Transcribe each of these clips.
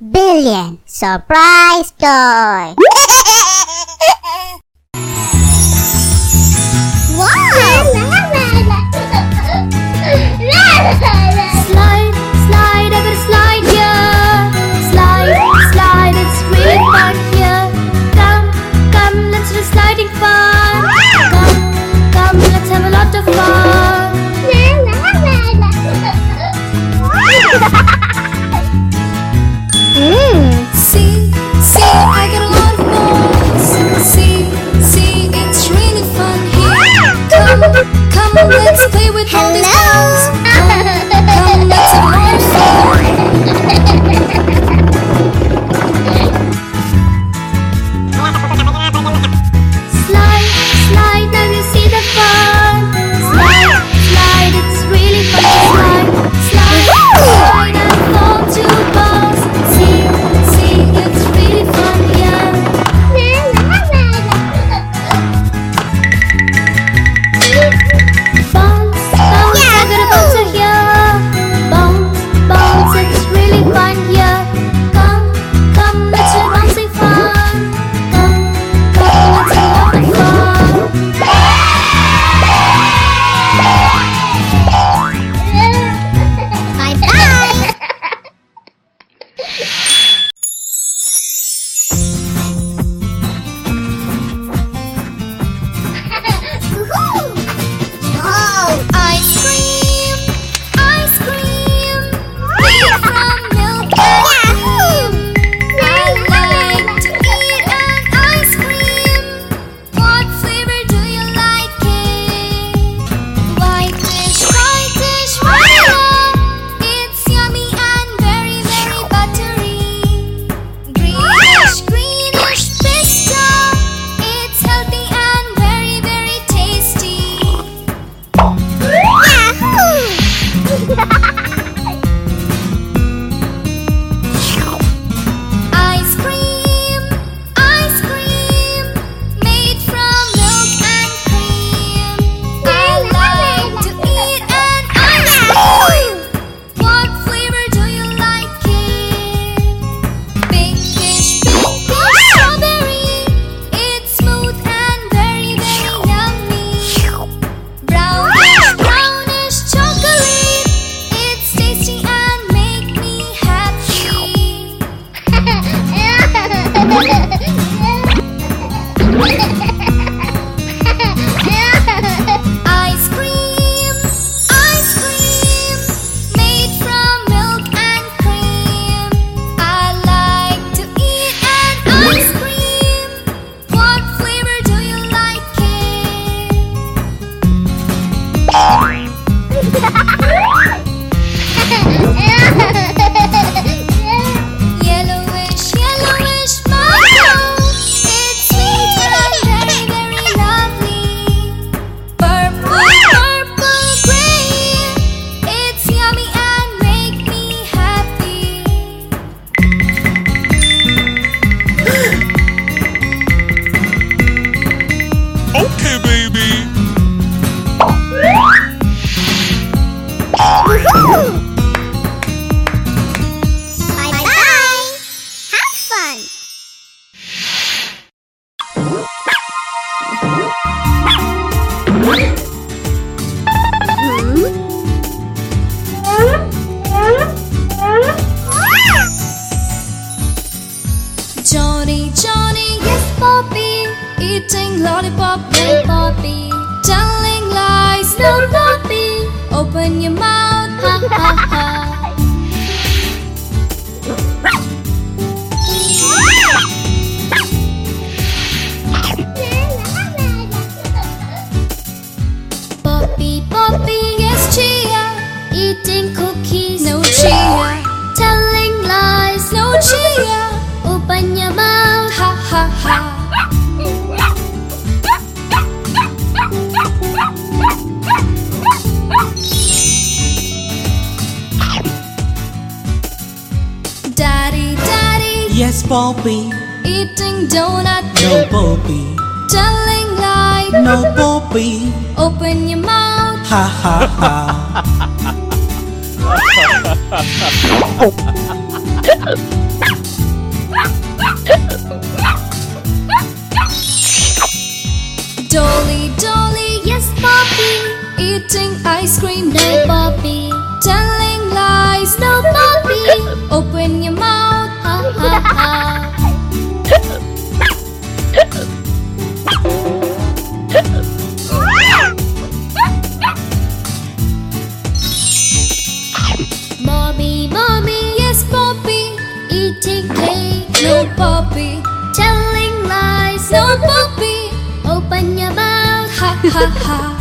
Billion Surprise Toy! wow! eating lollipop, no poppy. Telling lies, no poppy. Open your mouth, ha ha ha. Yes, Eating cookies, no Telling lies, no Open your mouth, ha ha ha. Yes, Poppy. Eating donut. No, Poppy. Telling lies. No, Poppy. Open your mouth. Ha ha ha. dolly, Dolly, yes, Poppy. Eating ice cream. No, Poppy. Mouth, ha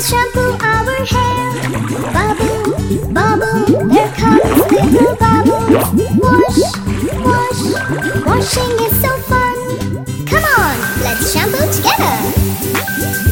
let's shampoo our hair. Bubble, bubble, there comes little bubbles. Wash, wash, washing is so fun. Come on, let's shampoo together.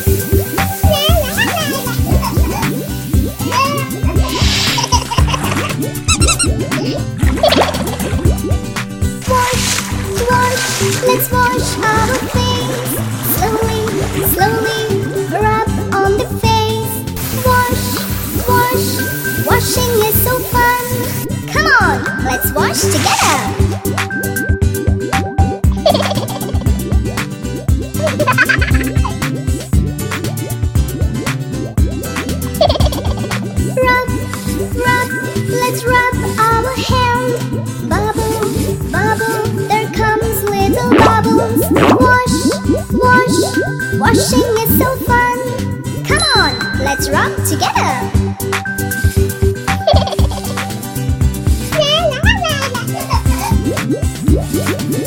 Bubbles. Wash, wash, washing is so fun. Come on, let's rub together.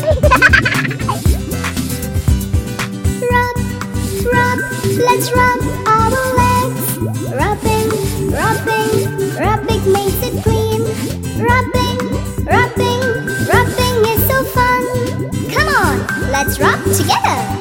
Rub, rub, let's rub our legs. Rubbing, rubbing, rubbing makes it clean. Rubbing, rubbing, rubbing is so fun. Come on, let's rub together.